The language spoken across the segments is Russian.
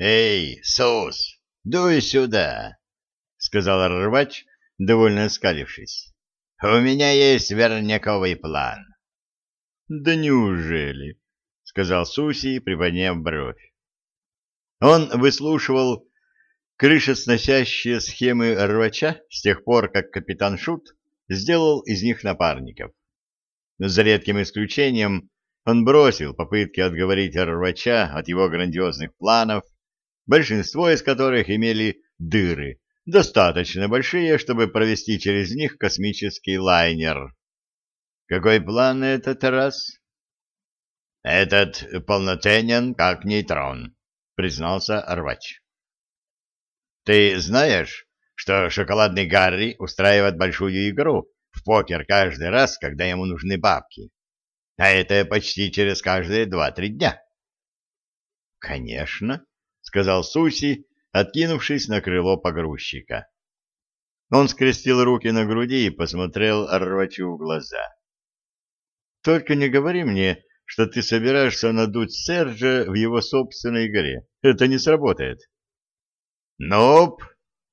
Эй, Сус, дуй сюда, сказал рвач, довольно скалившись. У меня есть верняковый план. Да неужели? сказал Суси, приподняв бровь. Он выслушивал крышесносящие схемы рвача с тех пор, как капитан Шут сделал из них напарников. За редким исключением он бросил попытки отговорить рвача от его грандиозных планов, большинство из которых имели дыры, достаточно большие, чтобы провести через них космический лайнер. Какой план на этот раз? Этот полноценен, как нейтрон, признался рвач. Ты знаешь, что шоколадный Гарри устраивает большую игру в покер каждый раз, когда ему нужны бабки? А это почти через каждые два-три дня. — Конечно, — сказал Суси, откинувшись на крыло погрузчика. Он скрестил руки на груди и посмотрел рвачу в глаза. — Только не говори мне, что ты собираешься надуть Сержа в его собственной игре. Это не сработает. — «Нуп,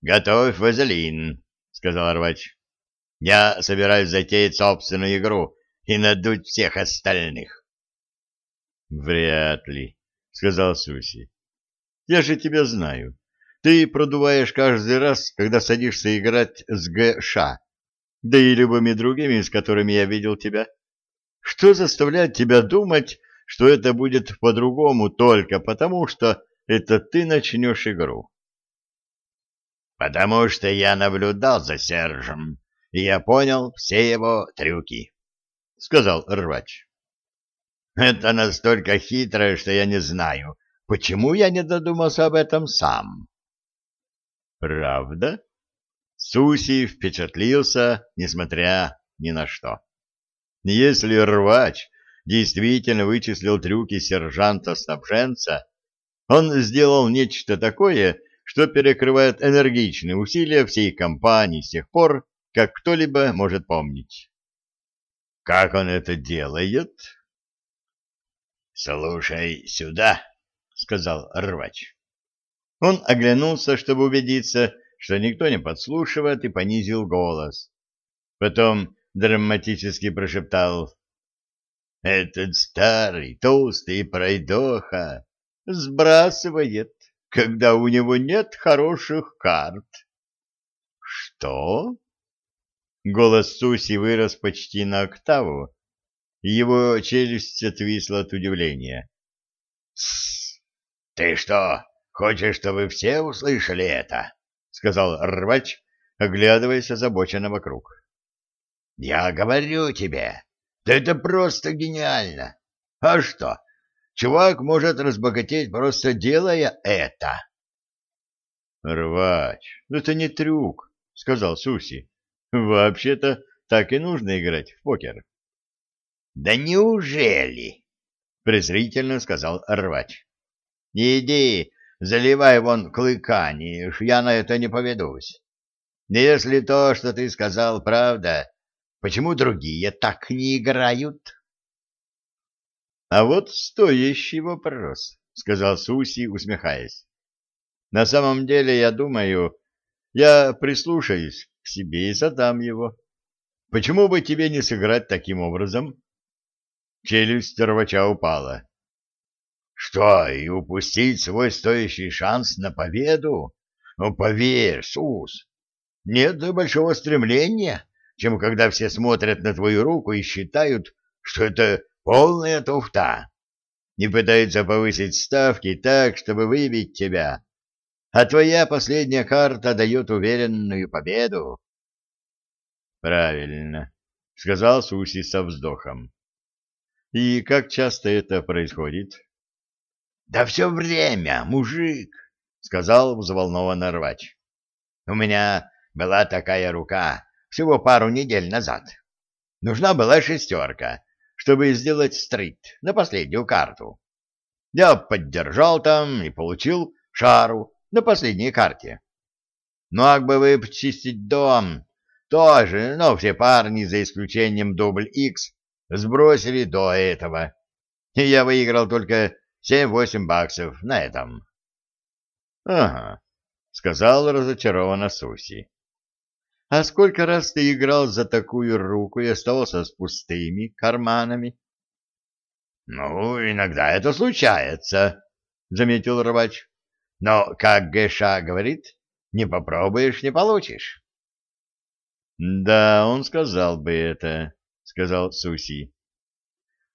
готовь вазелин», — сказал Рвач. «Я собираюсь затеять собственную игру и надуть всех остальных». «Вряд ли», — сказал Суси. «Я же тебя знаю. Ты продуваешь каждый раз, когда садишься играть с ГШ, да и любыми другими, с которыми я видел тебя. Что заставляет тебя думать, что это будет по-другому только потому, что это ты начнешь игру?» потому что я наблюдал за Сержем, и я понял все его трюки, — сказал рвач. Это настолько хитро, что я не знаю, почему я не додумался об этом сам. Правда? Суси впечатлился, несмотря ни на что. Если рвач действительно вычислил трюки сержанта-снабженца, он сделал нечто такое, что перекрывает энергичные усилия всей компании с тех пор, как кто-либо может помнить. Как он это делает? «Слушай сюда», — сказал рвач. Он оглянулся, чтобы убедиться, что никто не подслушивает, и понизил голос. Потом драматически прошептал. «Этот старый, толстый пройдоха сбрасывает когда у него нет хороших карт. Что? Голос Суси вырос почти на октаву, и его челюсть отвисла от удивления. «Тссс! Ты что, хочешь, чтобы все услышали это?» — сказал рвач, оглядываясь озабоченно вокруг. «Я говорю тебе, да это просто гениально! А что, Чувак может разбогатеть, просто делая это. — Рвач, ну это не трюк, — сказал Суси. — Вообще-то так и нужно играть в покер. — Да неужели? — презрительно сказал Рвач. — Иди, заливай вон клыкани, я на это не поведусь. Если то, что ты сказал, правда, почему другие так не играют? — а вот стоящий вопрос, — сказал Суси, усмехаясь. — На самом деле, я думаю, я прислушаюсь к себе и задам его. Почему бы тебе не сыграть таким образом? Челюсть рвача упала. — Что, и упустить свой стоящий шанс на победу? Ну, поверь, Сус, нет большого стремления, чем когда все смотрят на твою руку и считают, что это Полная туфта. Не пытаются повысить ставки так, чтобы выбить тебя. А твоя последняя карта дает уверенную победу. Правильно, сказал Суси со вздохом. И как часто это происходит? Да все время, мужик, сказал взволнованно рвач. У меня была такая рука всего пару недель назад. Нужна была шестерка, чтобы сделать стрит на последнюю карту. Я поддержал там и получил шару на последней карте. Мог бы вы почистить дом, тоже, но все парни, за исключением дубль X, сбросили до этого. И я выиграл только 7-8 баксов на этом. — Ага, — сказал разочарованно Суси. — А сколько раз ты играл за такую руку и оставался с пустыми карманами? — Ну, иногда это случается, — заметил рыбач. — Но, как Гэша говорит, не попробуешь — не получишь. — Да, он сказал бы это, — сказал Суси. —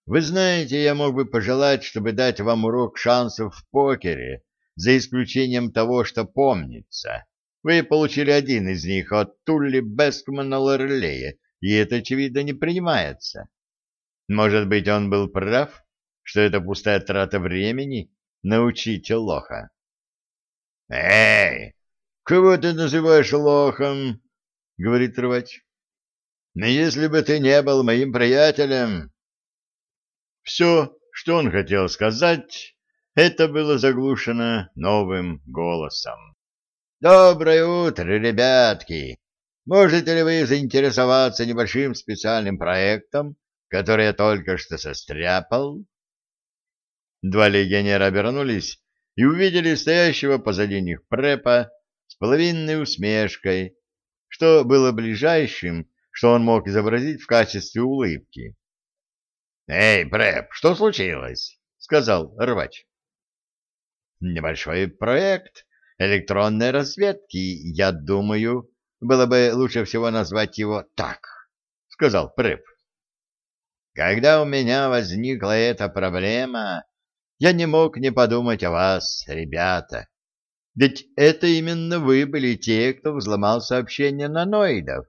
Вы знаете, я мог бы пожелать, чтобы дать вам урок шансов в покере, за исключением того, что помнится. Вы получили один из них от Тулли Бескмана Лорлея, и это, очевидно, не принимается. Может быть, он был прав, что это пустая трата времени научить лоха? — Эй, кого ты называешь лохом? — говорит рвач. — Но если бы ты не был моим приятелем... Все, что он хотел сказать, это было заглушено новым голосом. «Доброе утро, ребятки! Можете ли вы заинтересоваться небольшим специальным проектом, который я только что состряпал?» Два легионера обернулись и увидели стоящего позади них препа с половинной усмешкой, что было ближайшим, что он мог изобразить в качестве улыбки. «Эй, преп, что случилось?» — сказал рвач. «Небольшой проект электронной разведки, я думаю, было бы лучше всего назвать его так», — сказал преп. «Когда у меня возникла эта проблема, я не мог не подумать о вас, ребята. Ведь это именно вы были те, кто взломал сообщение наноидов.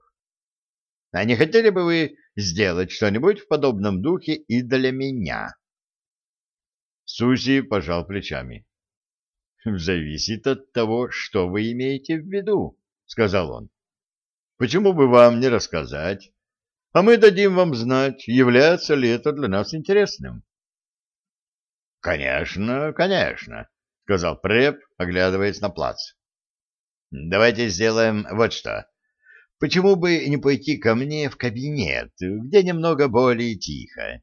А не хотели бы вы сделать что-нибудь в подобном духе и для меня? Сузи пожал плечами. «Зависит от того, что вы имеете в виду», — сказал он. «Почему бы вам не рассказать? А мы дадим вам знать, является ли это для нас интересным». Конечно, конечно, сказал Преп, оглядываясь на плац. Давайте сделаем вот что. Почему бы не пойти ко мне в кабинет, где немного более тихо?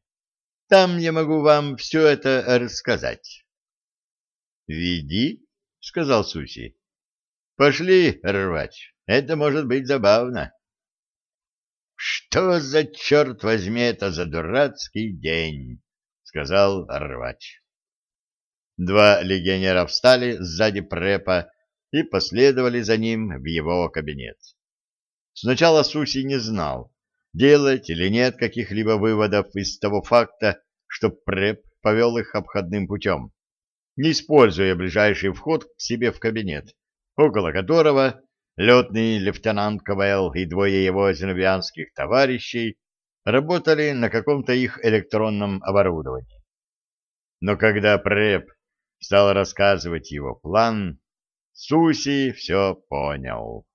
Там я могу вам все это рассказать. Веди, сказал Суси. Пошли, рвач. Это может быть забавно. Что за черт возьми это за дурацкий день? сказал рвач. Два легионера встали сзади препа и последовали за ним в его кабинет. Сначала Суси не знал, делать или нет каких-либо выводов из того факта, что преп повел их обходным путем, не используя ближайший вход к себе в кабинет, около которого летный лейтенант КВЛ и двое его зеновианских товарищей работали на каком-то их электронном оборудовании. Но когда преп стал рассказывать его план, Суси все понял.